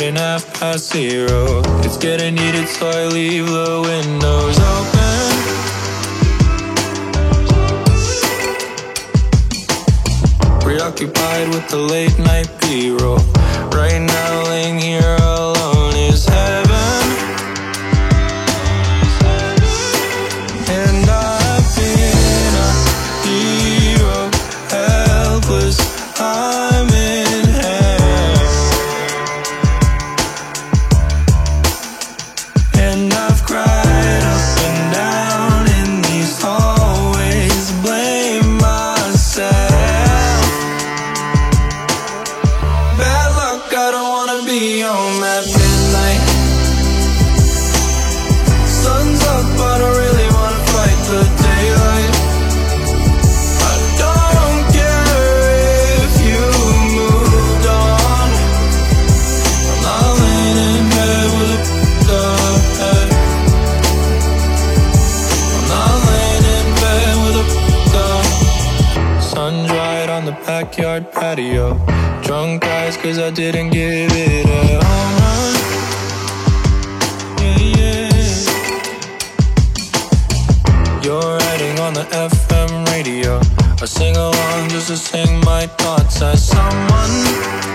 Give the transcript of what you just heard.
half past zero. It's getting heated, so I leave the windows open. Preoccupied with the late night B-roll. Right now, laying here alone is heaven. I don't wanna be home at midnight. Guns right on the backyard patio. Drunk eyes, cause I didn't give it a home run. Yeah, yeah. You're writing on the FM radio. I sing along just to sing my thoughts as someone.